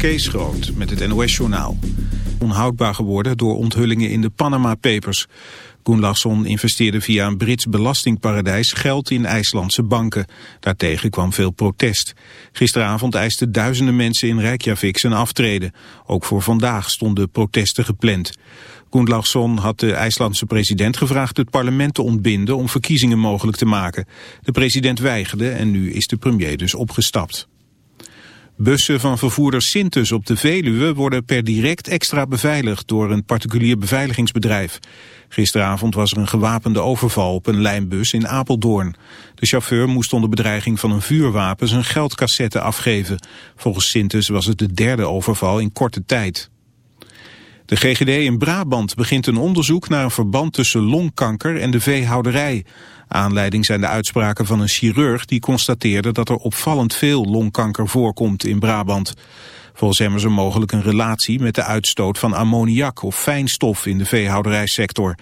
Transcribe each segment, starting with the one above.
Kees Groot met het NOS-journaal. Onhoudbaar geworden door onthullingen in de Panama Papers. Gunlarsson investeerde via een Brits belastingparadijs geld in IJslandse banken. Daartegen kwam veel protest. Gisteravond eisten duizenden mensen in Reykjavik zijn aftreden. Ook voor vandaag stonden protesten gepland. Gunlarsson had de IJslandse president gevraagd het parlement te ontbinden om verkiezingen mogelijk te maken. De president weigerde en nu is de premier dus opgestapt. Bussen van vervoerder Sintus op de Veluwe worden per direct extra beveiligd door een particulier beveiligingsbedrijf. Gisteravond was er een gewapende overval op een lijnbus in Apeldoorn. De chauffeur moest onder bedreiging van een vuurwapen zijn geldcassette afgeven. Volgens Sintus was het de derde overval in korte tijd. De GGD in Brabant begint een onderzoek naar een verband tussen longkanker en de veehouderij. Aanleiding zijn de uitspraken van een chirurg die constateerde dat er opvallend veel longkanker voorkomt in Brabant. Volgens hem is er mogelijk een relatie met de uitstoot van ammoniak of fijnstof in de veehouderijsector.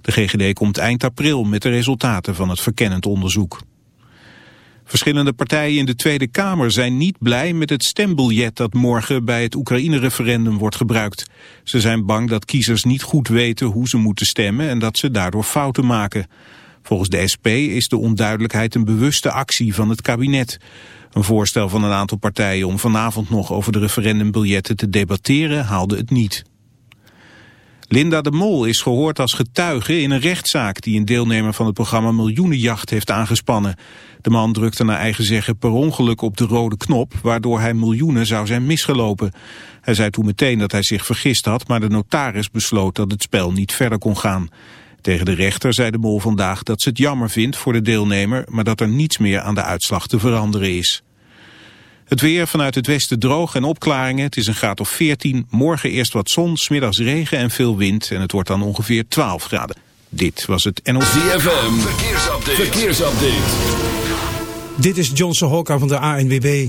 De GGD komt eind april met de resultaten van het verkennend onderzoek. Verschillende partijen in de Tweede Kamer zijn niet blij met het stembiljet dat morgen bij het Oekraïne-referendum wordt gebruikt. Ze zijn bang dat kiezers niet goed weten hoe ze moeten stemmen en dat ze daardoor fouten maken. Volgens de SP is de onduidelijkheid een bewuste actie van het kabinet. Een voorstel van een aantal partijen om vanavond nog over de referendumbiljetten te debatteren haalde het niet. Linda de Mol is gehoord als getuige in een rechtszaak die een deelnemer van het programma Miljoenenjacht heeft aangespannen. De man drukte naar eigen zeggen per ongeluk op de rode knop, waardoor hij miljoenen zou zijn misgelopen. Hij zei toen meteen dat hij zich vergist had, maar de notaris besloot dat het spel niet verder kon gaan. Tegen de rechter zei de Mol vandaag dat ze het jammer vindt voor de deelnemer, maar dat er niets meer aan de uitslag te veranderen is. Het weer vanuit het westen droog en opklaringen. Het is een graad of 14. Morgen eerst wat zon, smiddags regen en veel wind. En het wordt dan ongeveer 12 graden. Dit was het NOS. ZFM, verkeersupdate. verkeersupdate. Dit is Johnson Hokka van de ANWB.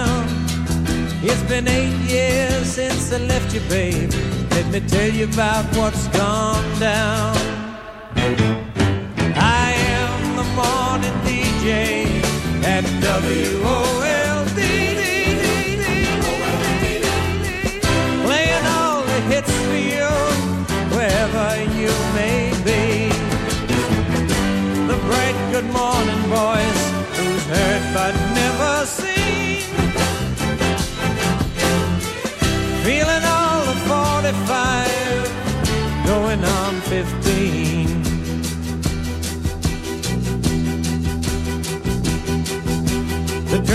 it's been eight years since I left you, babe. Let me tell you about what's gone down.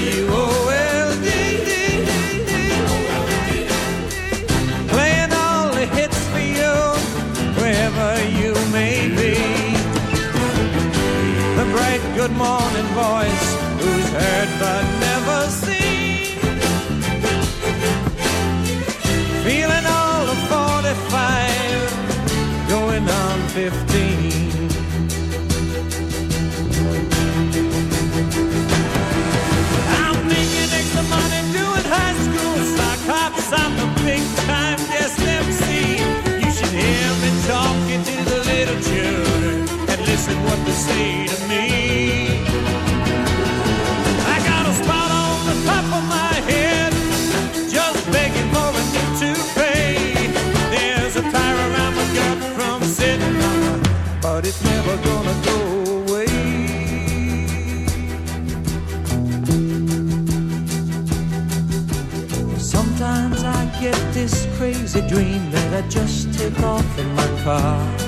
Oh, Playing all the hits for you wherever you may be. The bright good morning voice who's heard but never seen. Feeling all of 45 going on 50 say to me. I got a spot on the top of my head, just begging for. There's a tire around my gut from sitting but it's never gonna go away. Sometimes I get this crazy dream that I just take off in my car.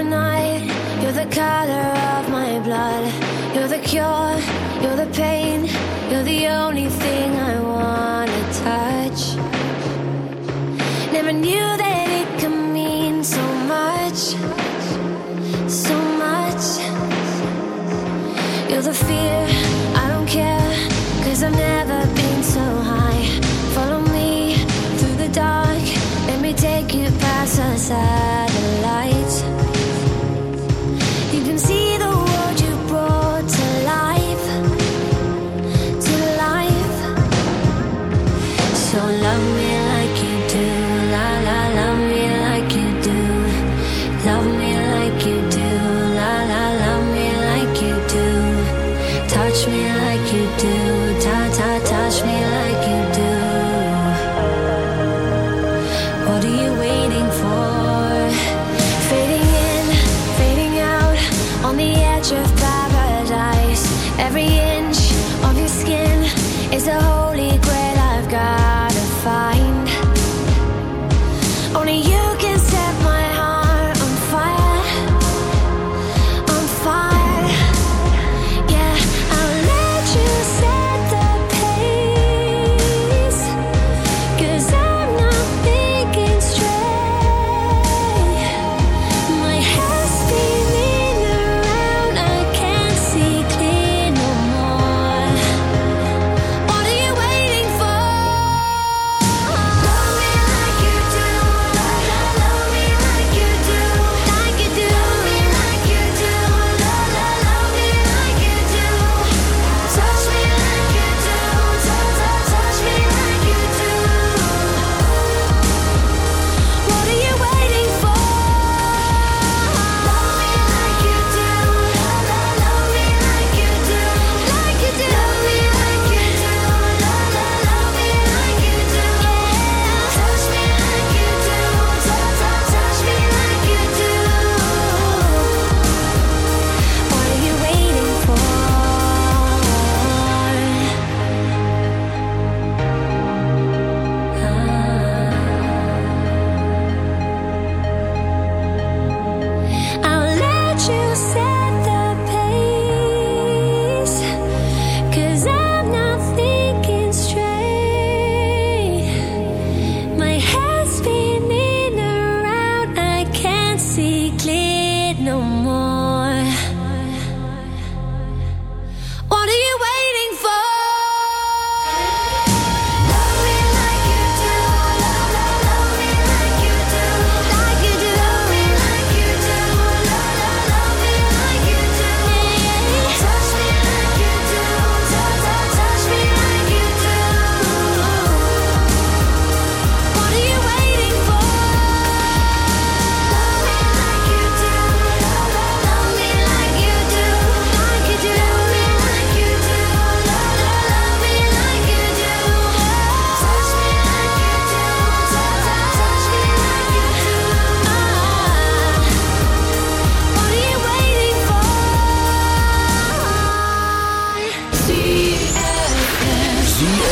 You're the night, you're the color of my blood. You're the cure, you're the pain, you're the only thing I wanna touch.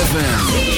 ZFM.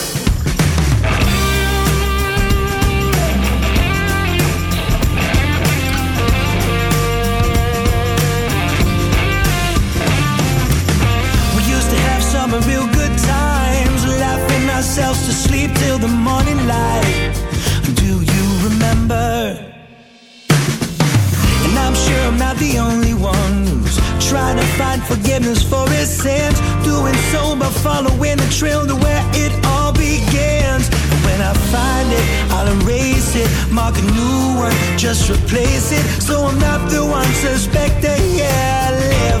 The trail to where it all begins. And when I find it, I'll erase it, mark a new one, just replace it. So I'm not the one suspected. Yeah, live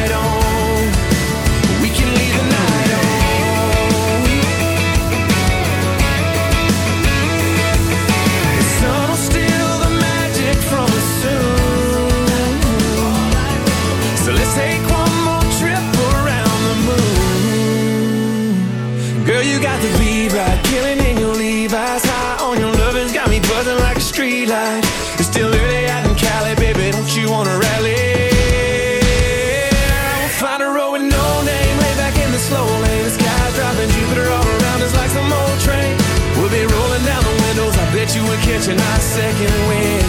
you got the beat right, killing in your Levi's. High on your lovin's got me buzzing like a street light. It's still early out in Cali, baby. Don't you wanna rally? We'll find a road with no name, lay back in the slow lane. The sky's dropping Jupiter all around us like some old train. We'll be rolling down the windows. I bet you we'll catch a nice second wind.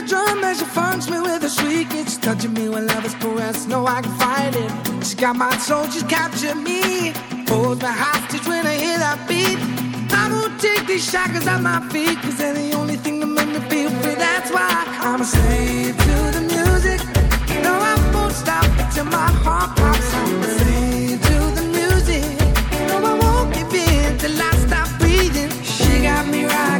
the drum as she funks me with a shriek. It's touching me when love is caressed. No, I can fight it. She got my soul, she's captured me. Holds me hostage when I hear that beat. I won't take these shackles off my feet, cause they're the only thing that make me feel free. That's why I'm a slave to the music. No, I won't stop until my heart pops. I'm a slave to the music. No, I won't give in till I stop breathing. She got me right.